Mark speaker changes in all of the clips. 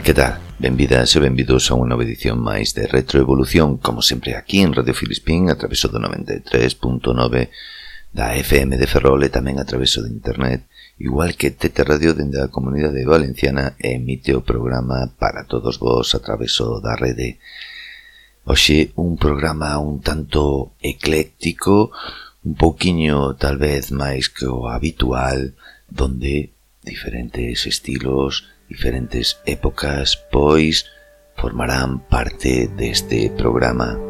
Speaker 1: Ola, que tal? Benvidas e benvidos a unha nova edición máis de Retroevolución, como sempre aquí en Radio Filispín, a traveso do 93.9 da FM de Ferrol e tamén a traveso de internet, igual que Tete Radio dende a Comunidade Valenciana emite o programa para todos vos a traveso da rede. Oxe, un programa un tanto ecléctico, un pouquiño tal vez máis que o habitual, donde diferentes estilos, diferentes épocas, pois, formarán parte deste programa.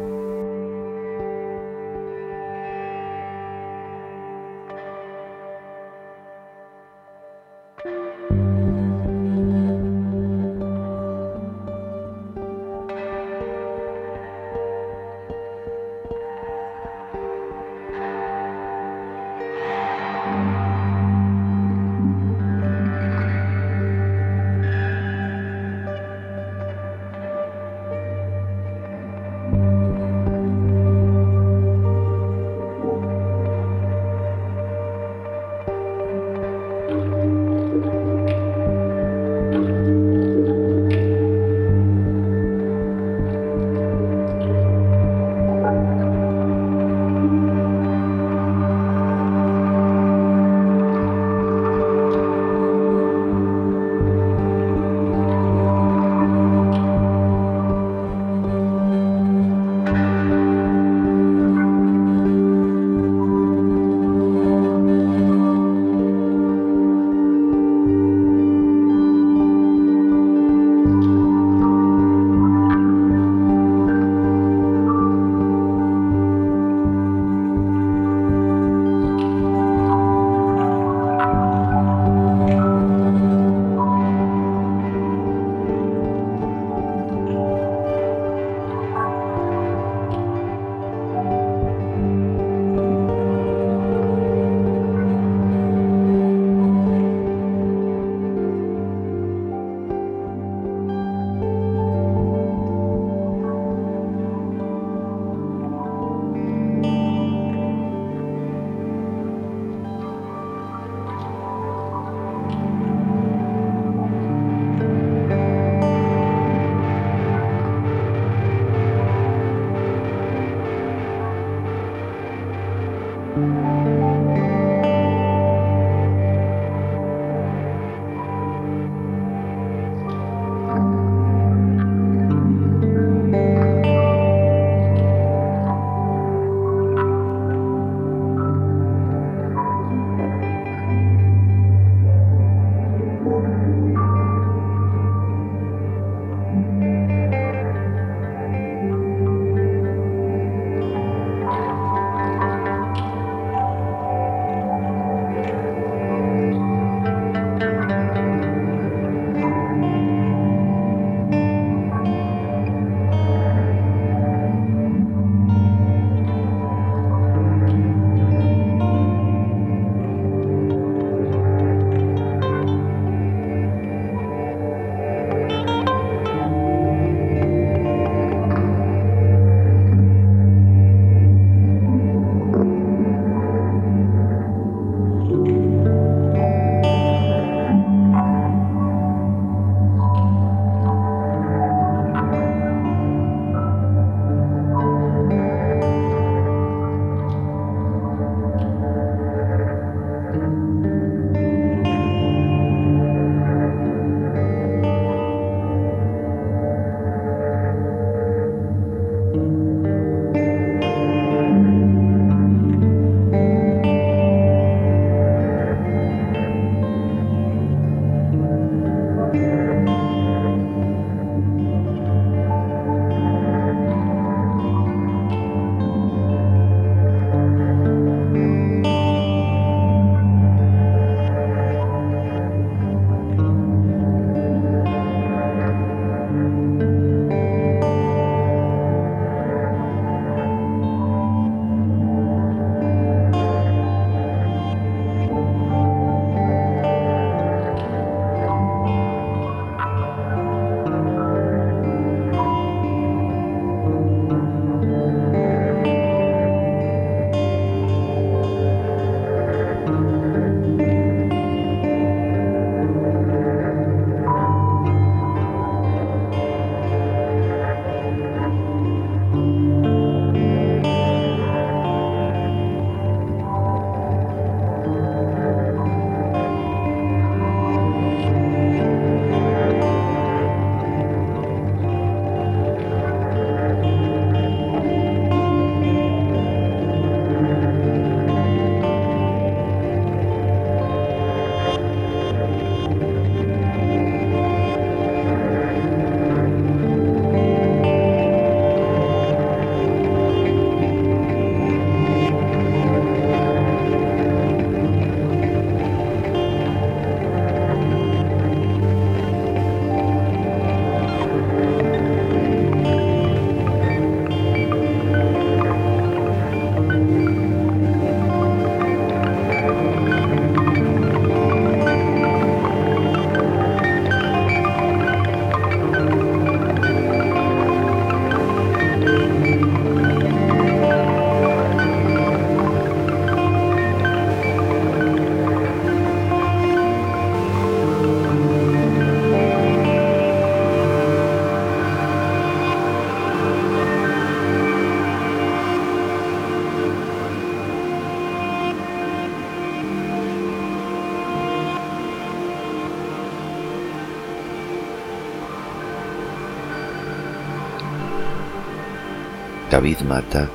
Speaker 1: David Mata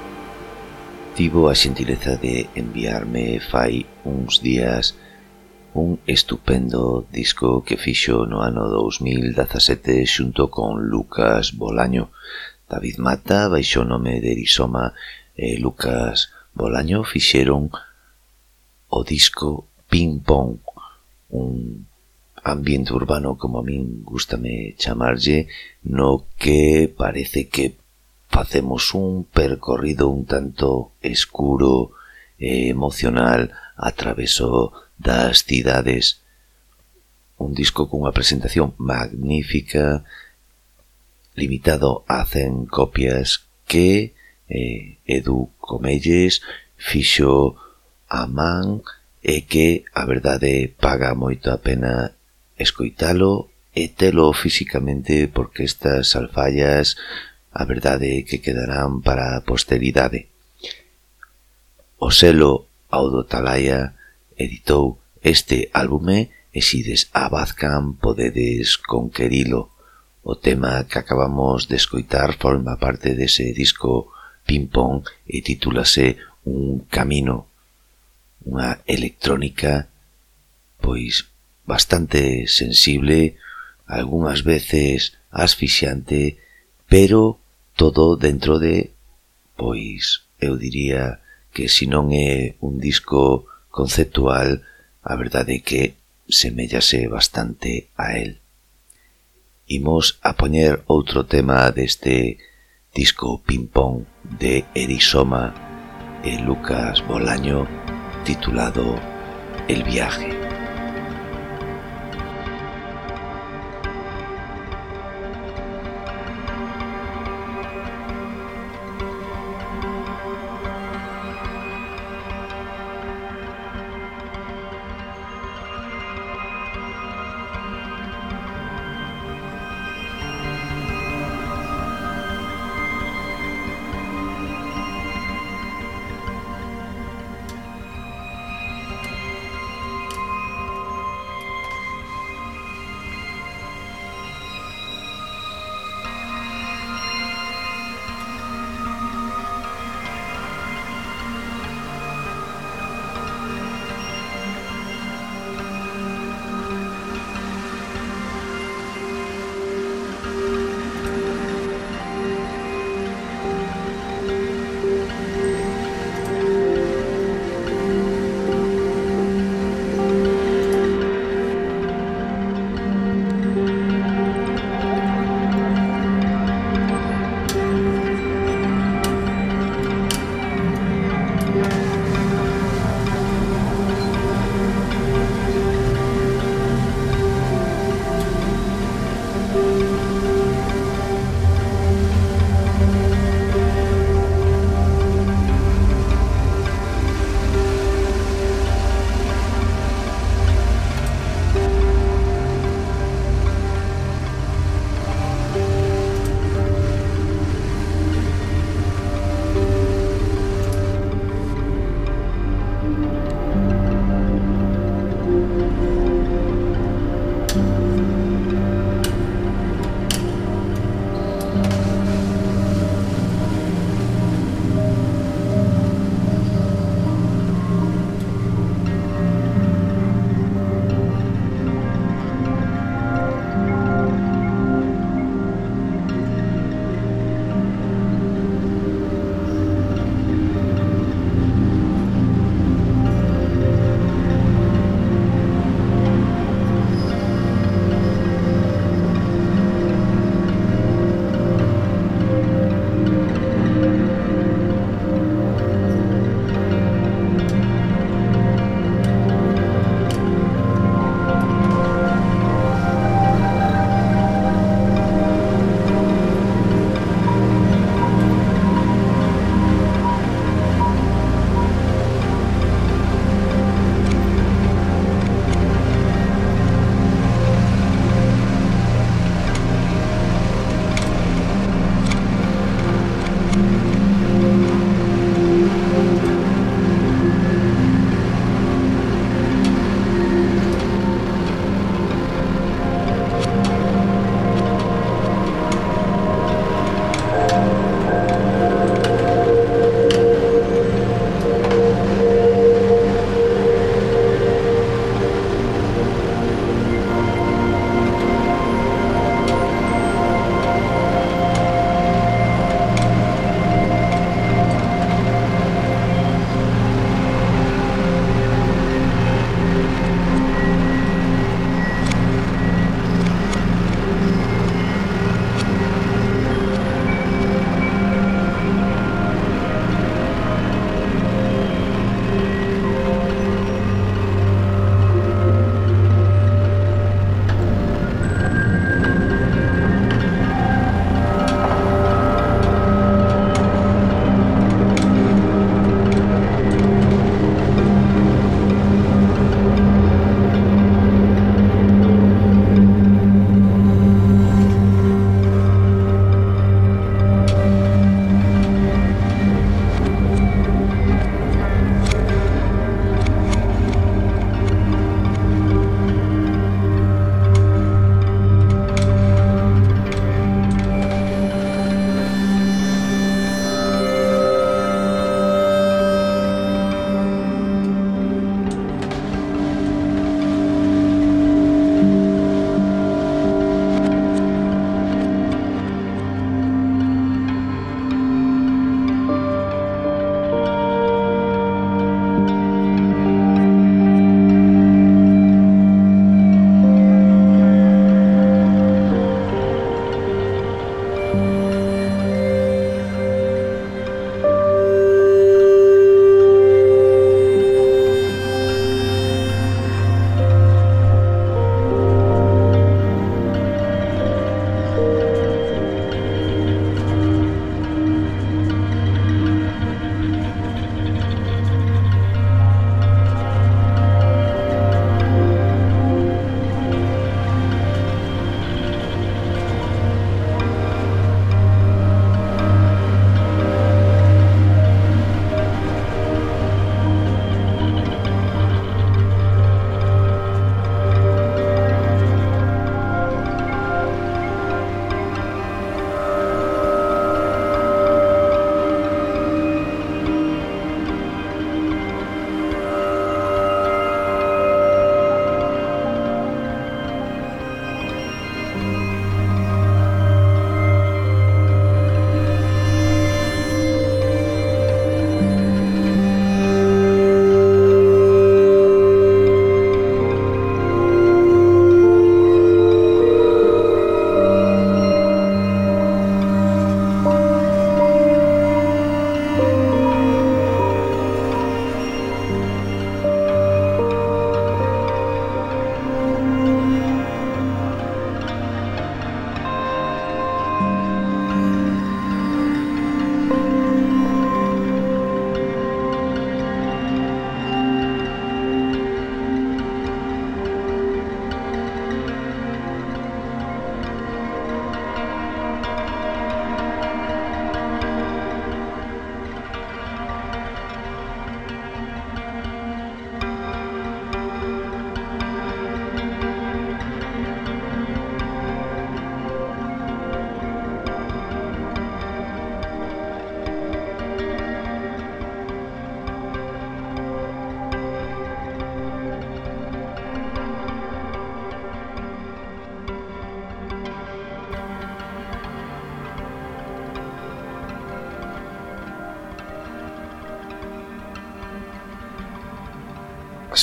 Speaker 1: tivo a xentileza de enviarme fai uns días un estupendo disco que fixo no ano 2017 xunto con Lucas Bolaño. David Mata baixo o nome de Erisoma e Lucas Bolaño fixeron o disco Ping Pong, un ambiente urbano como a min gustame chamarlle, no que parece que facemos un percorrido un tanto escuro e emocional a traveso das cidades. Un disco cunha presentación magnífica, limitado a 100 copias que eh, Edu Comelles fixo a man e que a verdade paga moito a pena escoitalo e telo físicamente porque estas alfallas a verdade é que quedarán para a posteridade. O selo Audotalaya editou este álbume e xides a Bandcamp podedes conquerilo. O tema que acabamos de escoitar forma parte dese disco Ping Pong e titúlase Un Camino, unha electrónica pois bastante sensible, algunhas veces asfixiante, pero todo dentro de, pois, eu diría que se non é un disco conceptual, a verdade é que semellase bastante a él. Imos a poñer outro tema deste disco ping-pong de Erisoma e Lucas Bolaño titulado El viaje.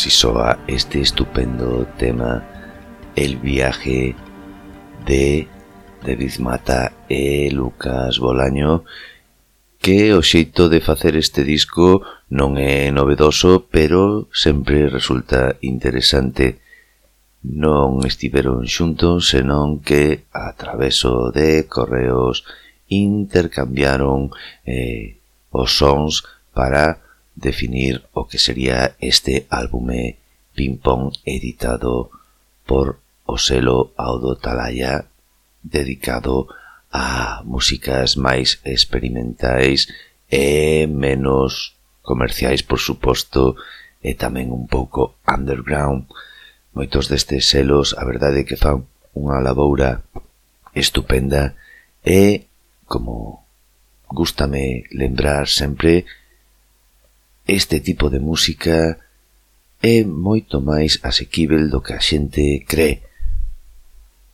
Speaker 1: si soa este estupendo tema El viaje de David Mata e Lucas Bolaño que o xeito de facer este disco non é novedoso, pero sempre resulta interesante. Non estiveron xuntos, senón que a traveso de correos intercambiaron eh, os sons para definir o que sería este álbume Ping Pong editado por o selo Audo Talaya dedicado a músicas máis experimentais e menos comerciais, por suposto, e tamén un pouco underground. Moitos destes selos, a verdade que fan unha laboura estupenda e, como gústame lembrar sempre, este tipo de música é moito máis asequível do que a xente cree.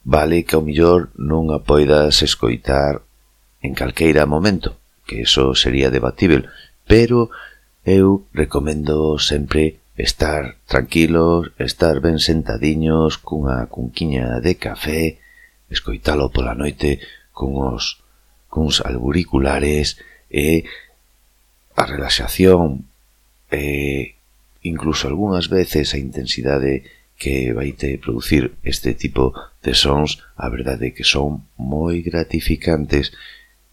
Speaker 1: Vale que ao millor non a poidas escoitar en calqueira momento, que eso sería debatível, pero eu recomendo sempre estar tranquilos, estar ben sentadiños cunha cunquiña de café, escoitalo pola noite con os cuns alburiculares e a relaxación eh, incluso algunhas veces a intensidade que vai te producir este tipo de sons, a verdade que son moi gratificantes,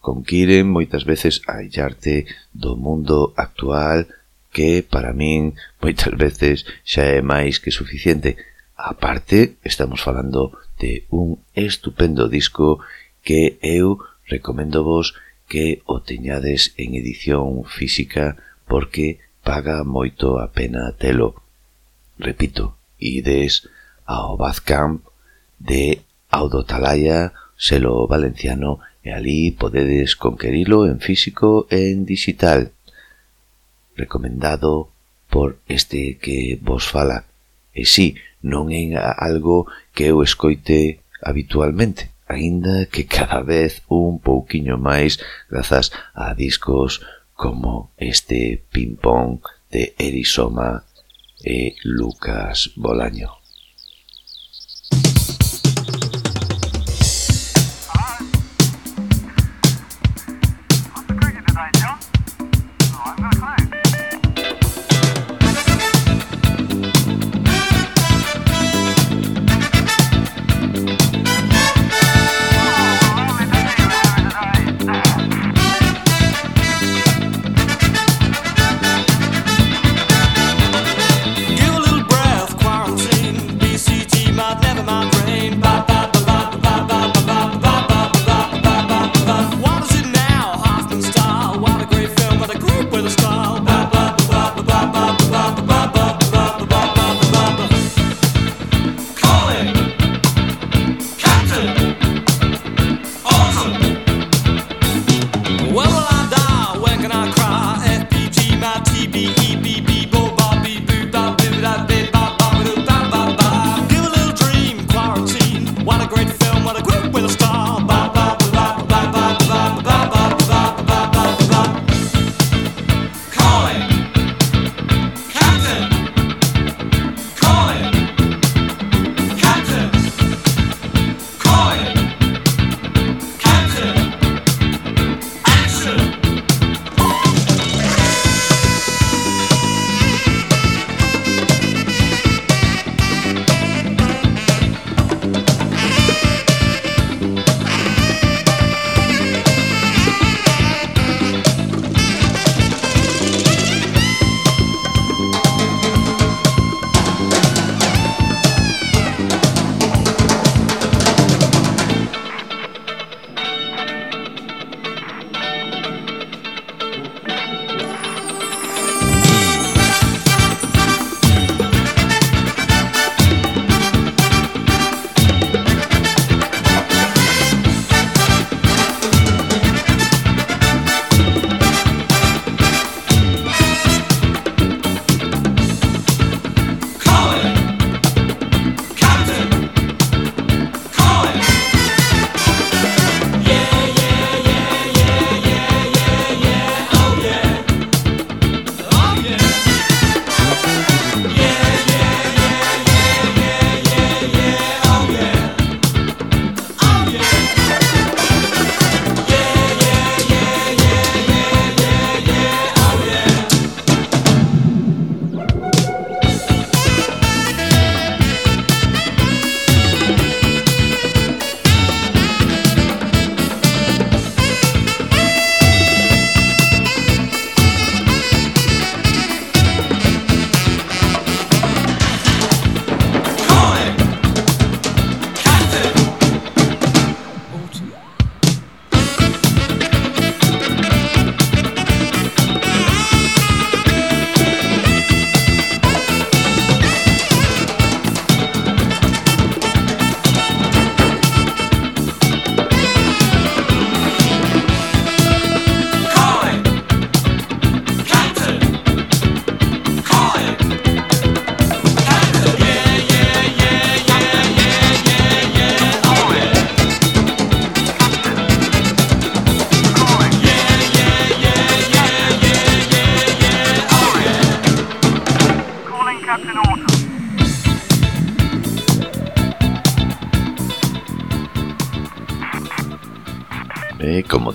Speaker 1: conquiren moitas veces a illarte do mundo actual que para min moitas veces xa é máis que suficiente. A parte, estamos falando de un estupendo disco que eu recomendo vos que o teñades en edición física porque paga moito a pena telo. Repito, ides ao Bazcamp de Audotalaya, selo valenciano, e alí podedes conquerilo en físico e en digital. Recomendado por este que vos fala. E sí, non é algo que eu escoite habitualmente, aínda que cada vez un pouquiño máis grazas a discos como este ping-pong de Erisoma e Lucas Bolaño.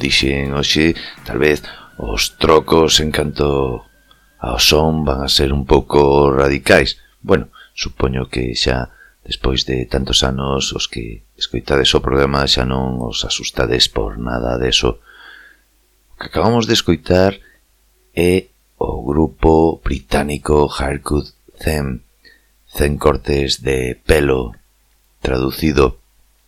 Speaker 1: dixen hoxe, tal vez os trocos en canto ao son van a ser un pouco radicais. Bueno, supoño que xa despois de tantos anos os que escoitades o programa xa non os asustades por nada deso. O que acabamos de escoitar é o grupo británico Harcourt Zen, Zen cortes de pelo, traducido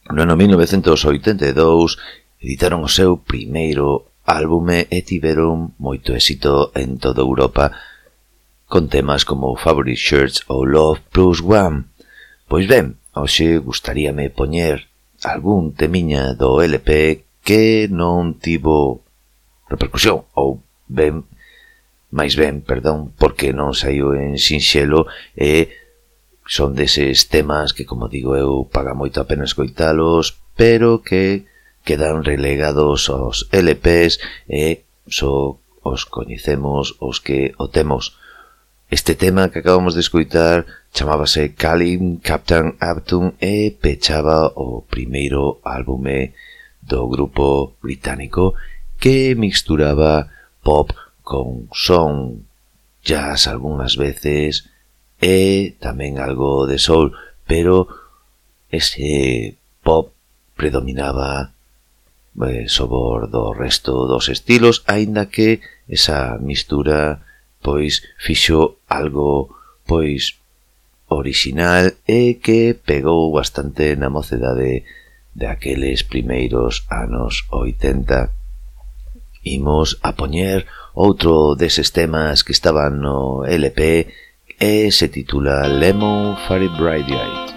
Speaker 1: no ano 1982 editaron o seu primeiro álbume e tiveron moito éxito en toda Europa con temas como Favorite Shirts ou Love Plus One. Pois ben, hoxe gustaríame poñer algún temiña do LP que non tivo repercusión ou ben máis ben, perdón, porque non saiu en sinxelo e son deses temas que, como digo eu, paga moito a pena escoitalos, pero que quedan relegados aos LPs e só os coñecemos os que o temos. Este tema que acabamos de escoitar chamábase Kalim Captain Aptum e pechaba o primeiro álbume do grupo británico que mixturaba pop con son, jazz algunhas veces e tamén algo de soul, pero ese pop predominaba eh, sobor do resto dos estilos, aínda que esa mistura pois fixo algo pois original e que pegou bastante na mocedade daqueles primeiros anos 80. Imos a poñer outro deses temas que estaban no LP e se titula Lemon Fairy Bright Light.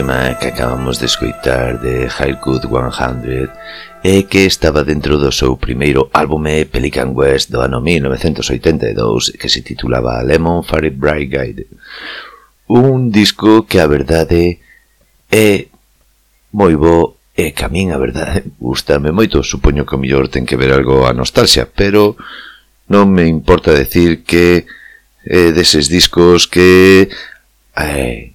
Speaker 1: tema que acabamos de escoitar de Hillgood 100 e que estaba dentro do seu primeiro álbume Pelican West do ano 1982 que se titulaba Lemon Fairy Bright Guide. Un disco que a verdade é moi bo e que a min a verdade gustame moito. Supoño que o mellor ten que ver algo a nostalgia pero non me importa decir que eh, deses discos que eh,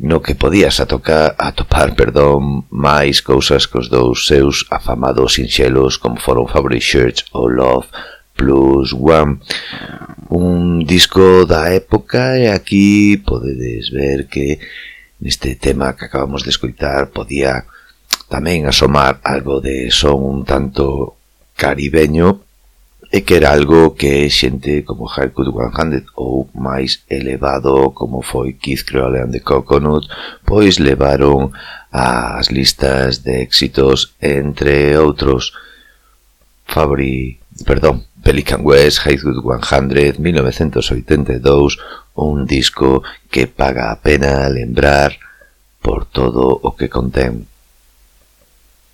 Speaker 1: no que podías atocar, atopar perdón, máis cousas cos dous seus afamados sinxelos como foron Fabric Church ou Love Plus One. Un disco da época e aquí podedes ver que neste tema que acabamos de escoitar podía tamén asomar algo de son un tanto caribeño e que era algo que xente como Haircut 100 ou máis elevado como foi Keith Crowley and the Coconut pois levaron ás listas de éxitos entre outros Fabri, perdón, Pelican West, Haircut 100, 1982 un disco que paga a pena lembrar por todo o que contén.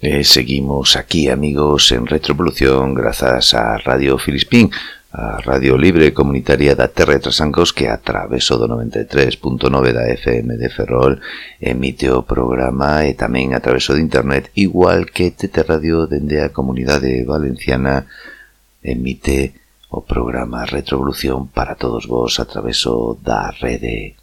Speaker 1: E seguimos aquí, amigos, en Retrovolución, grazas a Radio Filispín, a Radio Libre Comunitaria da Terra de Trasancos que a través do 93.9 da FM de Ferrol emite o programa e tamén a través de internet, igual que TT Radio dende a Comunidade Valenciana emite o programa Retrovolución para todos vos a través da rede.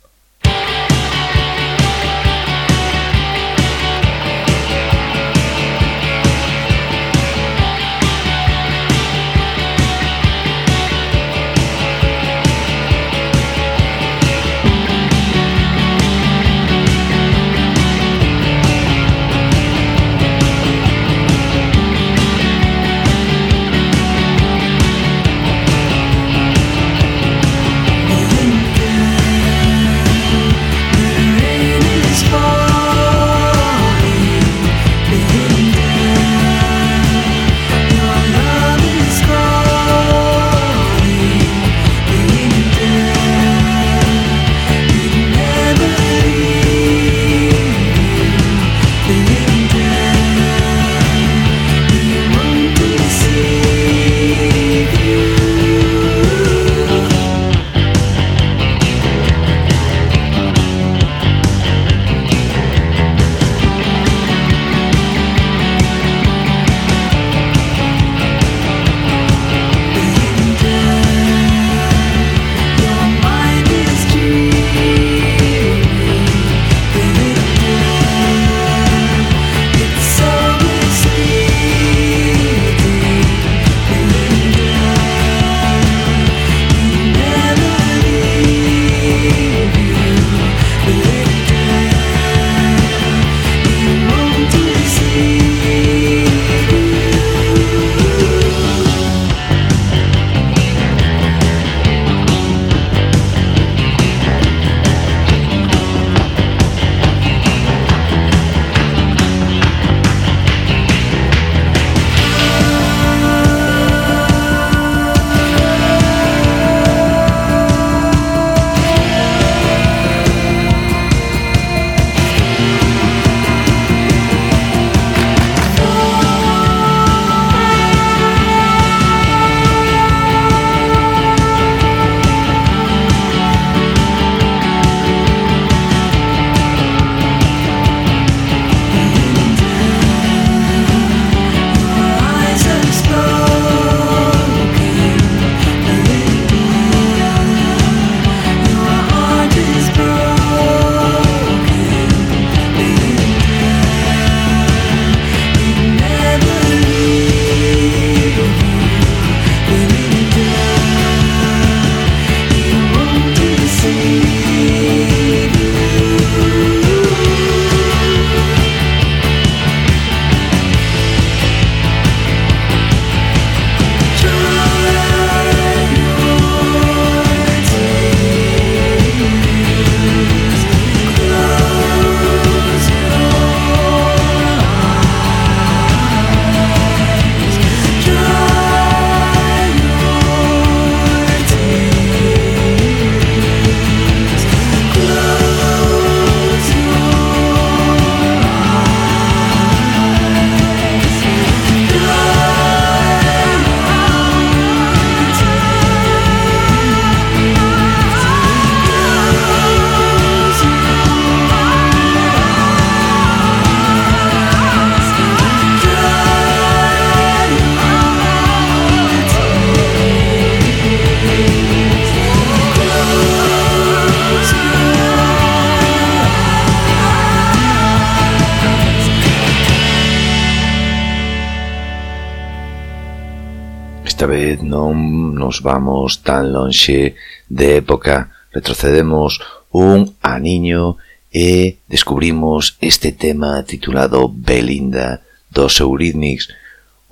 Speaker 1: nos vamos tan lonxe de época. Retrocedemos un aniño e descubrimos este tema titulado Belinda dos Eurythmics,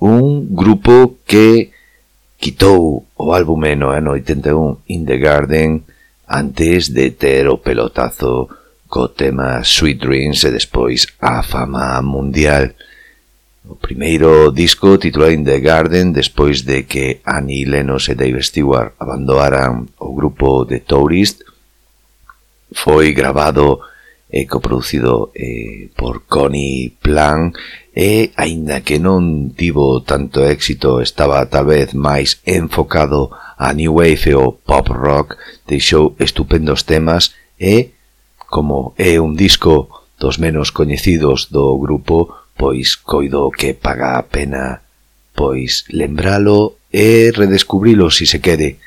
Speaker 1: un grupo que quitou o álbume no ano 81 In the Garden antes de ter o pelotazo co tema Sweet Dreams e despois a fama mundial. O primeiro disco titulado In the Garden despois de que Annie Lennox e Dave Stewart abandonaran o grupo The Tourist foi grabado e coproducido eh, por Connie Plan e, aínda que non tivo tanto éxito, estaba tal vez máis enfocado a New Wave e o pop rock, deixou estupendos temas e, como é un disco dos menos coñecidos do grupo, pois coido que paga a pena, pois lembralo e redescubrilo si se quere.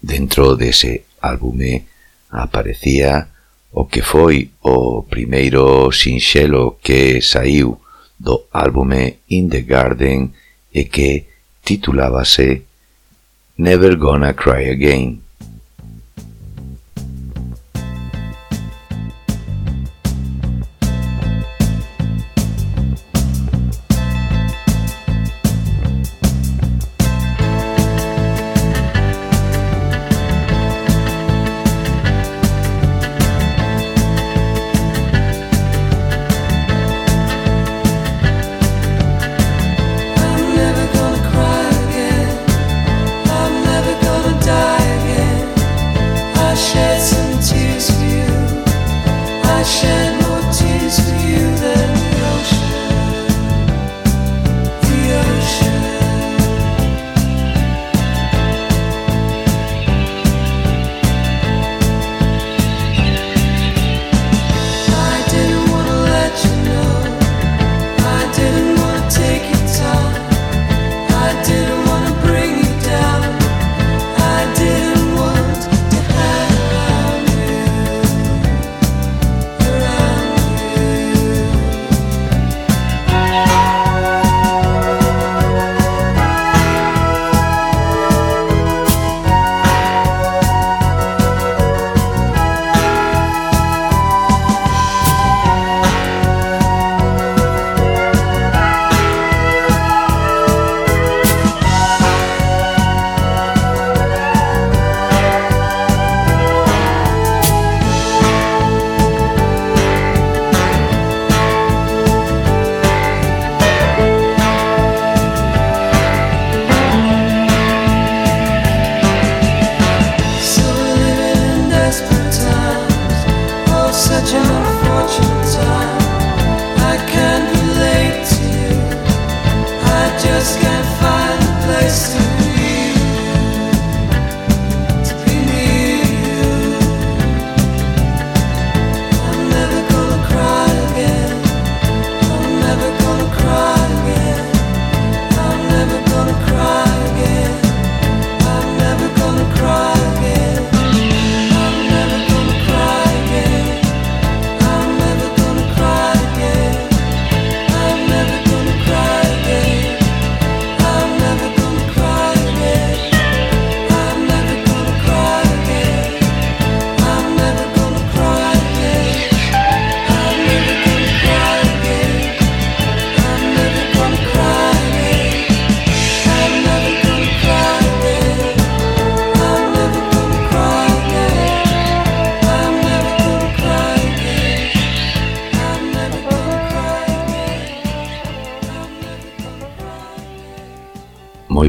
Speaker 1: Dentro dese álbume aparecía o que foi o primeiro sinxelo que saiu do álbume In the Garden e que titulábase Never Gonna Cry Again.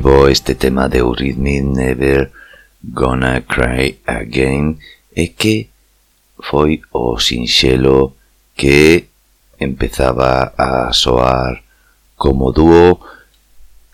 Speaker 1: salvo este tema de Eurythmy Never Gonna Cry Again e que foi o sinxelo que empezaba a soar como dúo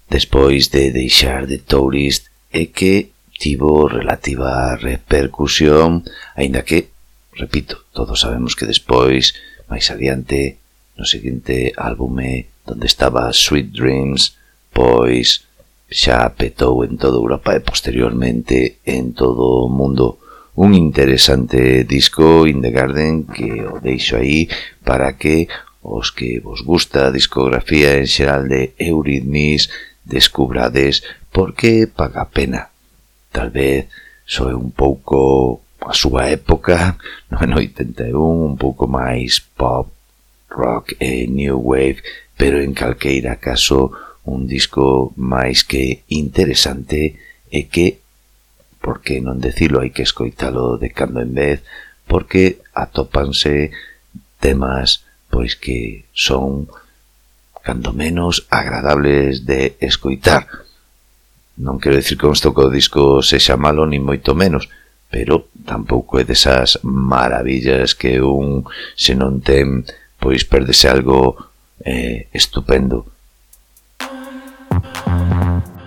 Speaker 1: despois de deixar de Tourist e que tivo relativa repercusión, aínda que, repito, todos sabemos que despois, máis adiante, no seguinte álbume donde estaba Sweet Dreams, pois xa petou en toda Europa e posteriormente en todo o mundo un interesante disco In The Garden que o deixo aí para que os que vos gusta a discografía en xeral de Eurythmis descubrades porque paga pena. Tal vez soe un pouco a súa época, no ano 81, un pouco máis pop, rock e new wave, pero en calqueira caso un disco máis que interesante e que, por que non decilo, hai que escoitalo de cando en vez, porque atópanse temas pois que son cando menos agradables de escoitar. Non quero dicir que consto que o disco sexa malo ni moito menos, pero tampouco é desas maravillas que un se non ten pois perdese algo eh, estupendo Uh-huh.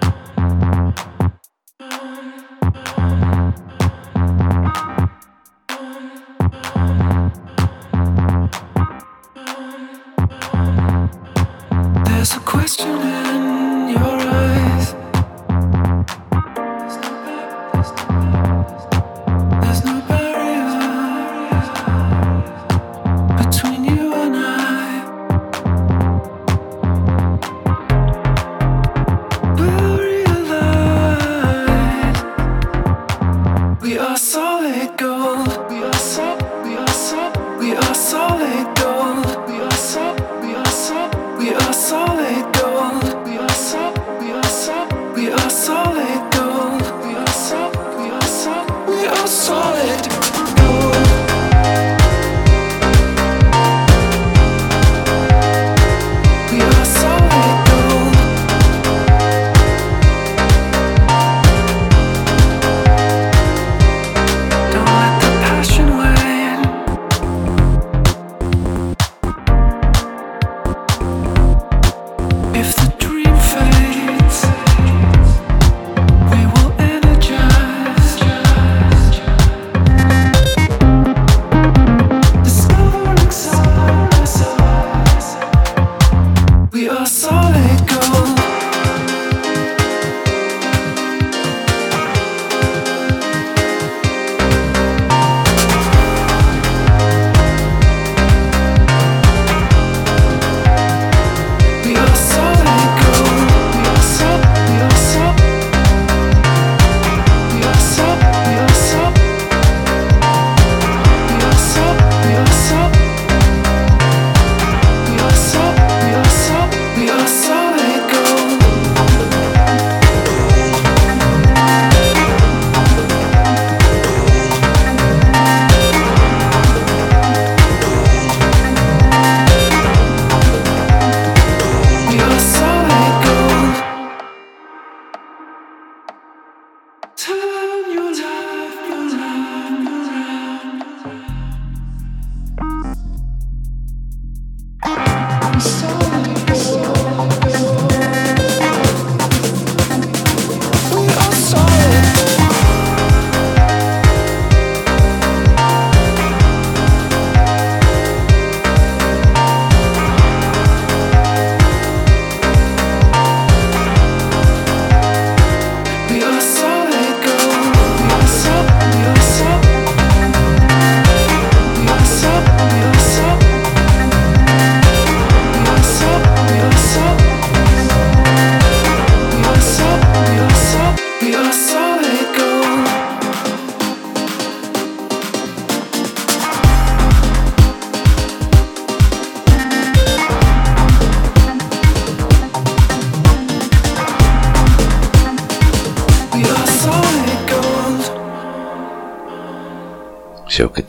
Speaker 1: saw it go.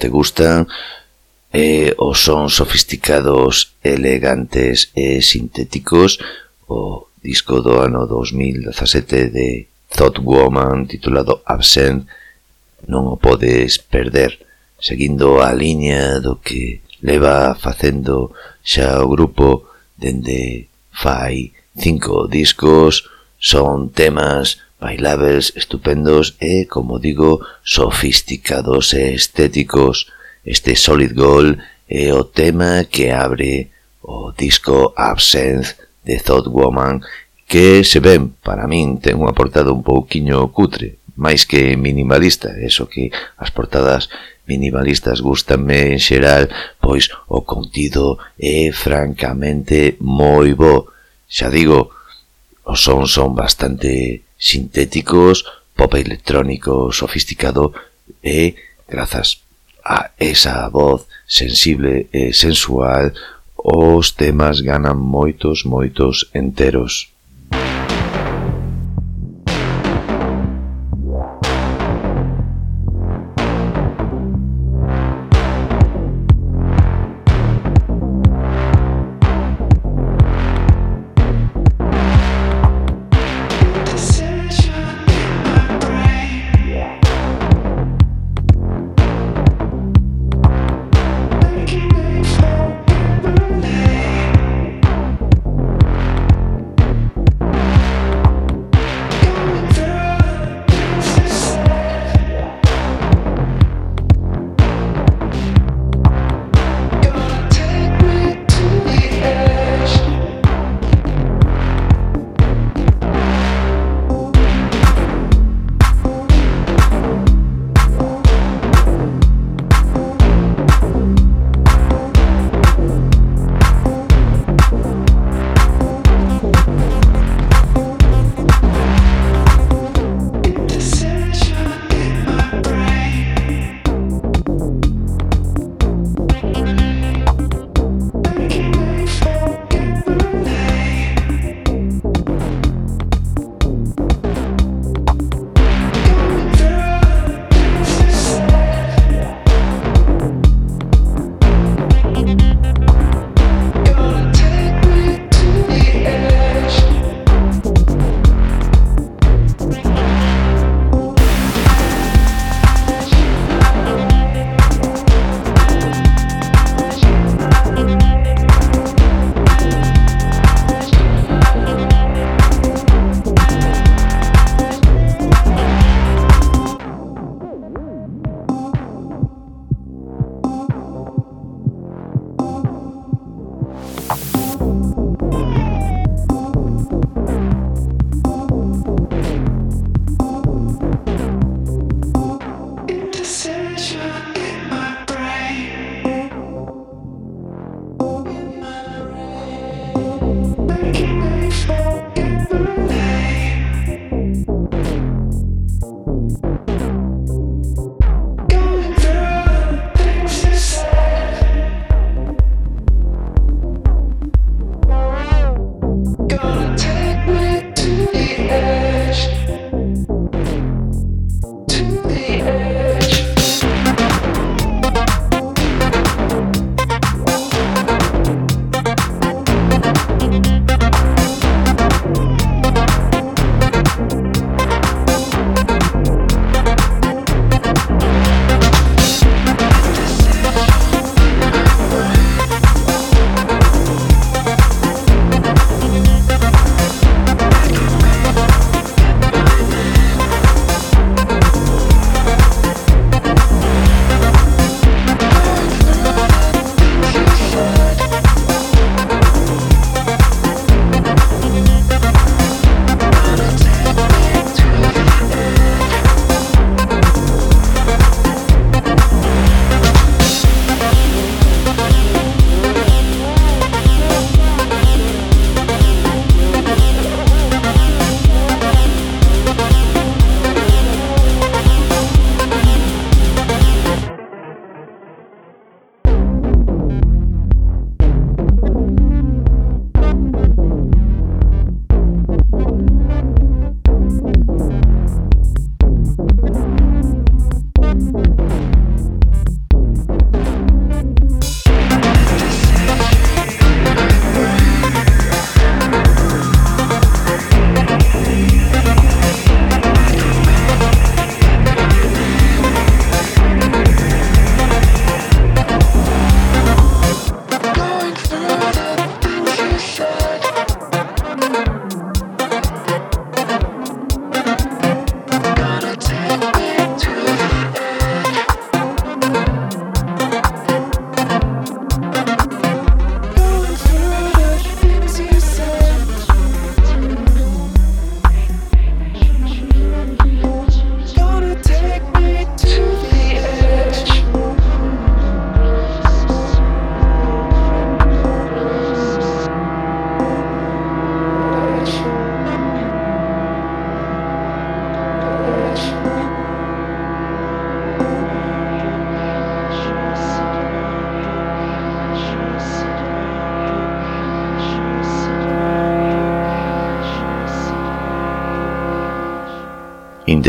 Speaker 1: te gustan eh, os son sofisticados, elegantes e sintéticos o disco do ano 2017 de Thought Woman titulado Absent non o podes perder seguindo a liña do que leva facendo xa o grupo dende fai cinco discos son temas bailables, estupendos e, como digo, sofisticados e estéticos. Este Solid Gold é o tema que abre o disco Absence de Thought Woman que se ven, para min, ten unha portada un pouquiño cutre, máis que minimalista, eso que as portadas minimalistas gustanme en xeral, pois o contido é francamente moi bo. Xa digo, os sons son bastante sintéticos, pop electrónico sofisticado e, grazas a esa voz sensible e sensual, os temas ganan moitos, moitos enteros.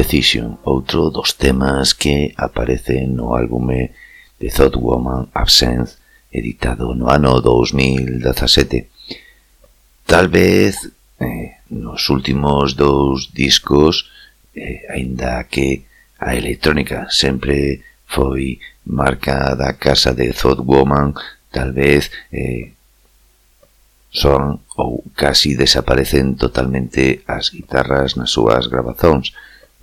Speaker 1: Decision, outro dos temas que aparece no álbume The Thought Woman Absence, editado no ano 2017. Tal vez eh, nos últimos dous discos, eh, aínda que a electrónica sempre foi marca da casa de Thought Woman, tal vez eh, son ou casi desaparecen totalmente as guitarras nas súas grabazóns,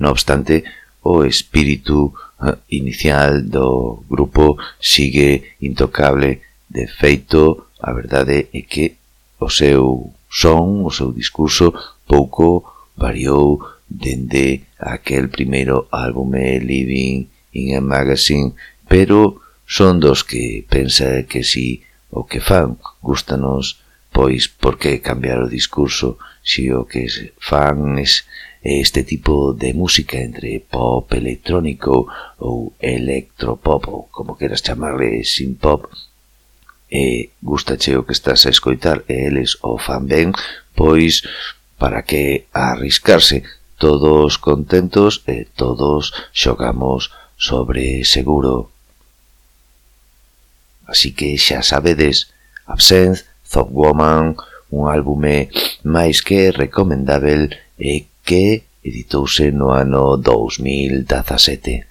Speaker 1: No obstante, o espírito eh, inicial do grupo sigue intocable. De feito, a verdade é que o seu son, o seu discurso, pouco variou dende aquel primeiro álbume Living in a Magazine, pero son dos que pensa que si o que fan gustanos Pois por que cambiar o discurso se o que fan es eh, este tipo de música entre pop electrónico ou electropop ou como queras chamarle sin pop eh, e gustache o que estás a escoitar e eles o fan ben, pois para que arriscarse todos contentos e todos xogamos sobre seguro. Así que xa sabedes, Absence Zog Woman, un álbume máis que recomendável e que editouse no ano 2017.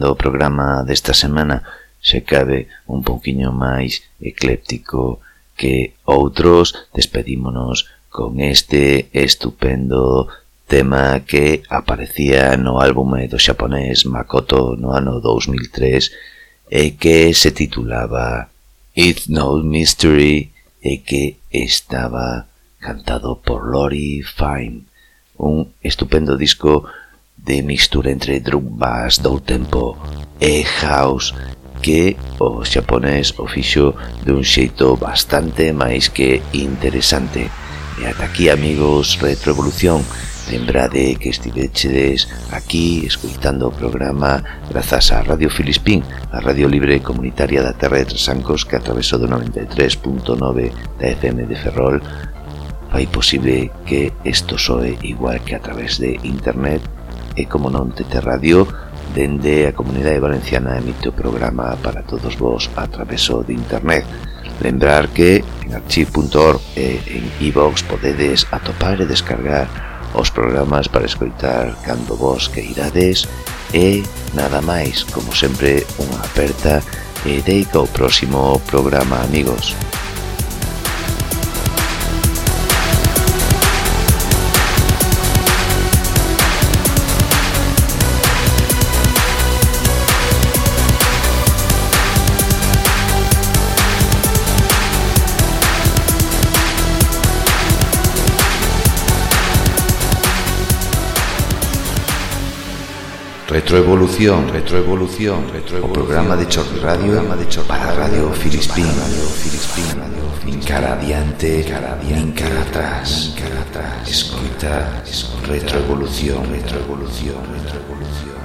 Speaker 1: tornando o programa desta semana, se cabe un pouquiño máis ecléptico que outros, despedímonos con este estupendo tema que aparecía no álbum do xaponés Makoto no ano 2003 e que se titulaba It's No Mystery e que estaba cantado por Lori Fine. Un estupendo disco de mistura entre drumbas, do tempo e house que o xaponés o fixo dun xeito bastante máis que interesante. E ata aquí, amigos, Retroevolución. Lembrade que estivechedes aquí escoitando o programa grazas a Radio Filispín, a radio libre comunitaria da Terra de Trasancos que atravesou do 93.9 da FM de Ferrol fai posible que isto soe igual que a través de internet e, como non, Tete Radio, dende a Comunidade Valenciana emite o programa para todos vos a traveso de Internet. Lembrar que en archive.org e en iVox e podedes atopar e descargar os programas para escoitar cando vos que irades e nada máis, como sempre, unha aperta e deica o próximo programa, amigos. Retroevolución, retroevolución, retroevolución. O programa de Chorri Radio, programa de Chorri para Radio Filispín, Radio Filispín, Radio Filispín. Cara adiante, cara adiante, cara atrás, cara atrás. Escoita, retroevolución, retroevolución, retroevolución.